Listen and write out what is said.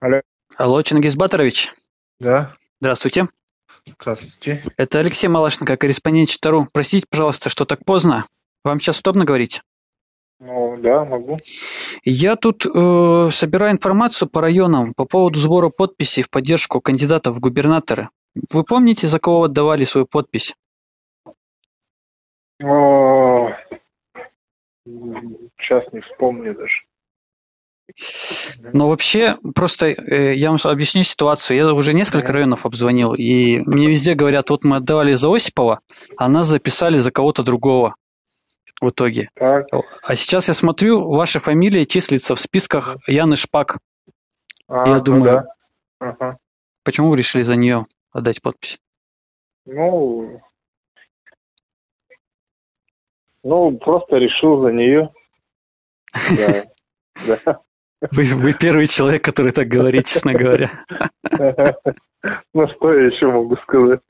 Алло. Алло, Чингис Батарович. Да, Здравствуйте. здравствуйте. Это Алексей Малашенко, корреспондент Читару. Простите, пожалуйста, что так поздно. Вам сейчас удобно говорить? Ну, да, могу. Я тут э, собираю информацию по районам по поводу сбора подписей в поддержку кандидатов в губернаторы. Вы помните, за кого отдавали свою подпись? О, Сейчас не вспомню даже. Но вообще, просто э, я вам объясню ситуацию. Я уже несколько районов обзвонил, и мне везде говорят, вот мы отдавали за Осипова, а нас записали за кого-то другого в итоге. Так, А сейчас я смотрю, ваша фамилия числится в списках Яны Шпак. а, Я ну думаю- да. Ага. Почему вы решили за нее отдать подпись? Ну, ну, просто решил за нее. Да. Вы, вы первый человек, который так говорит, честно говоря. Ну, что я еще могу сказать?